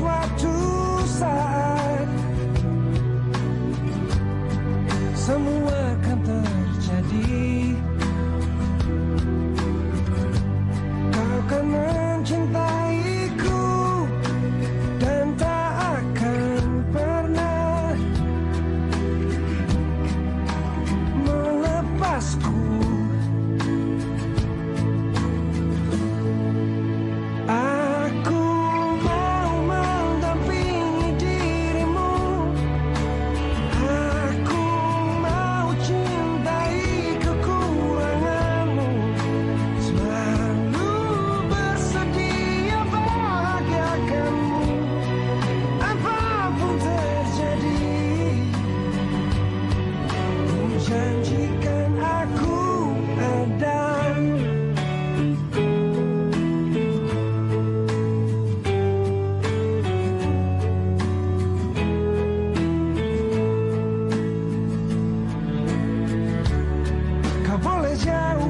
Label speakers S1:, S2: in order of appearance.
S1: Suatu jauh